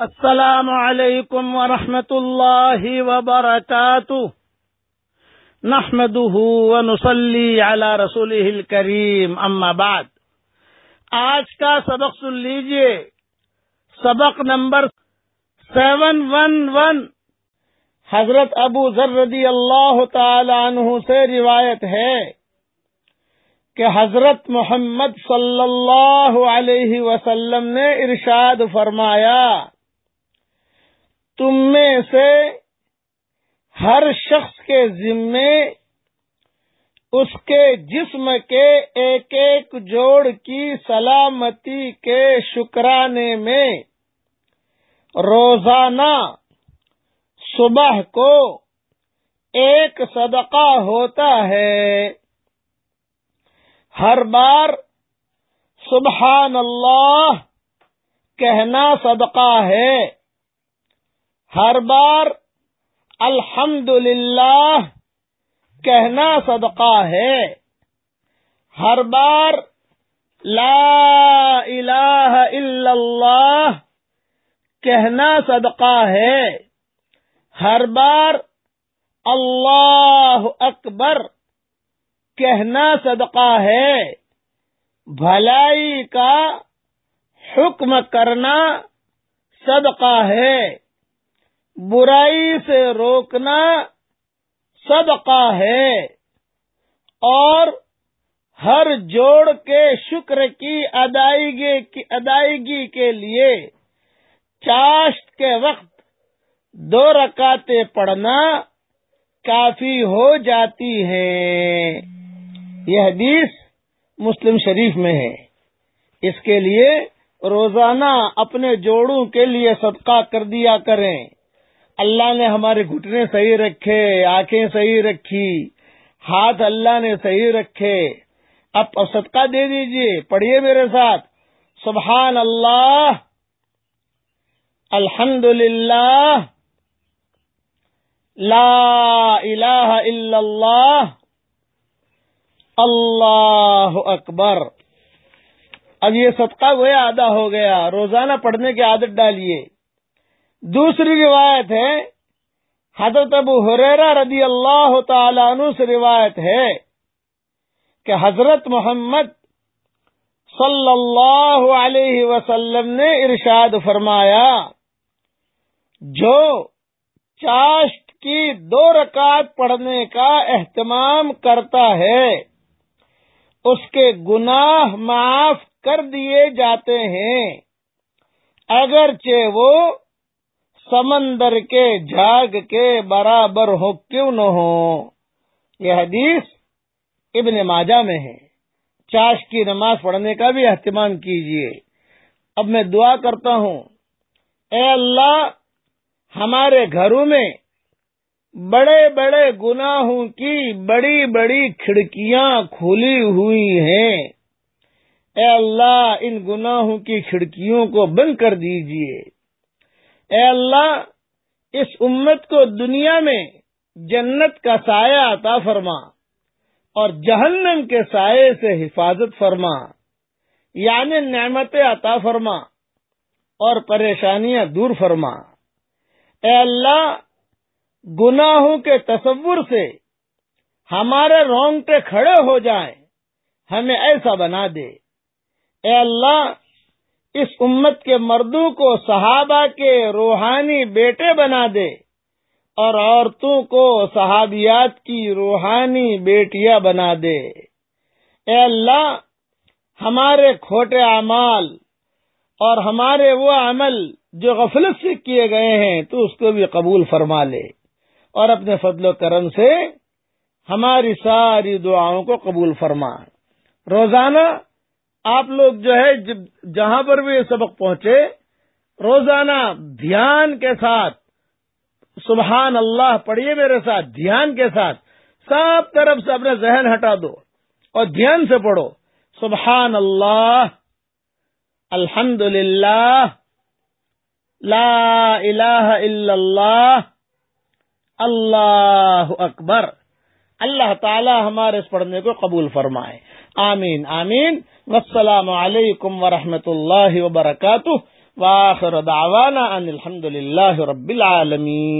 السلام علیکم ورحمۃ اللہ وبرکاتہ۔ نحمده ونصلي على رسوله الكريم اما بعد۔ آج کا سبق سن لیجیے۔ سبق نمبر سیون ون ون۔ حضرت ابو ذر رضی اللہ تعالی عنہ سے روایت ہے کہ حضرت محمد صلی اللہ علیہ وسلم نے ارشاد فرمایا تم میں سے ہر شخص کے ذمے اس کے جسم کے ایک ایک جوڑ کی سلامتی کے شکرانے میں روزانہ صبح کو ایک صدقہ ہوتا ہے۔ ہر بار سبحان اللہ کہنا صدقہ ہے۔ ہر بار الحمد کہنا صدقہ ہے۔ ہر بار لا الہ الا اللہ کہنا صدقہ ہے۔ ہر بار اللہ اکبر کہنا صدقہ ہے۔ بھلائی کا حکم کرنا صدقہ ہے۔ برائی سے روکنا صدقہ ہے اور ہر جوڑ کے شکر کی ادائیگی کی ادائیگی کے لیے چاشت کے وقت دو رکاتے پڑھنا کافی ہو جاتی ہے۔ یہ حدیث مسلم شریف میں ہے۔ اس کے لیے روزانہ اپنے جوڑوں کے لیے صدقہ کر دیا کریں۔ اللہ نے ہمارے گھٹنے صحیح رکھے، آنکھیں صحیح رکھی، ہاتھ اللہ نے صحیح رکھے۔ اب صدقہ دے دیجیے، پڑھیے میرے ساتھ۔ سبحان اللہ الحمد للہ لا الہ الا اللہ اللہ اکبر۔ اب یہ صدقہ وہ آدھا ہو گیا، روزانہ پڑھنے کی عادت ڈالیے۔ دوسری روایت ہے، حضرت ابو حریرہ رضی اللہ تعالی عنہ سے روایت ہے کہ حضرت محمد صلی اللہ علیہ وسلم نے ارشاد فرمایا، جو چاشت کی دو رکعت پڑھنے کا اہتمام کرتا ہے، اس کے گناہ معاف کر دیے جاتے ہیں، اگرچہ وہ سمندر کے جھاگ کے برابر ہو کیوں نہ ہو؟ یہ حدیث ابن ماجہ میں ہے۔ چاش کی نماز پڑھنے کا بھی اہتمام کیجیے اب میں دعا کرتا ہوں۔ اے اللہ، ہمارے گھروں میں بڑے بڑے گناہوں کی بڑی بڑی کھڑکیاں کھلی ہوئی ہیں۔ اے اللہ، ان گناہوں کی کھڑکیوں کو بند کر دیجیے۔ اے اللہ، اس امت کو دنیا میں جنت کا سایہ عطا فرما اور جہنم کے سائے سے حفاظت فرما یعنی نعمت عطا فرما اور پریشانیاں دور فرما۔ اے اللہ، گناہوں کے تصور سے ہمارے رونگٹے کھڑے ہو جائیں، ہمیں ایسا بنا دے۔ اے اللہ اس امت کے مردوں کو صحابہ کے روحانی بیٹے بنا دے اور عورتوں کو صحابیات کی روحانی بیٹیاں بنا دے۔ اے اللہ، ہمارے کھوٹے اعمال اور ہمارے وہ عمل جو غفلت سے کیے گئے ہیں، تو اس کو بھی قبول فرما لے اور اپنے فضل و کرم سے ہماری ساری دعاؤں کو قبول فرما۔ روزانہ آپ لوگ جو ہے جہاں پر بھی یہ سبق پہنچے، روزانہ دھیان کے ساتھ، سبحان اللہ، پڑھیے میرے ساتھ، دھیان کے ساتھ، سب طرف سے اپنے ذہن ہٹا دو اور دھیان سے پڑھو۔ سبحان اللہ الحمد للہ لا الہ الا اللہ اللہ اکبر۔ اللہ تعالی ہمارے اس پڑھنے کو قبول فرمائے۔ آمين آمين. والسلام عليكم ورحمة الله وبركاته. وآخر دعوانا أن الحمد لله رب العالمين.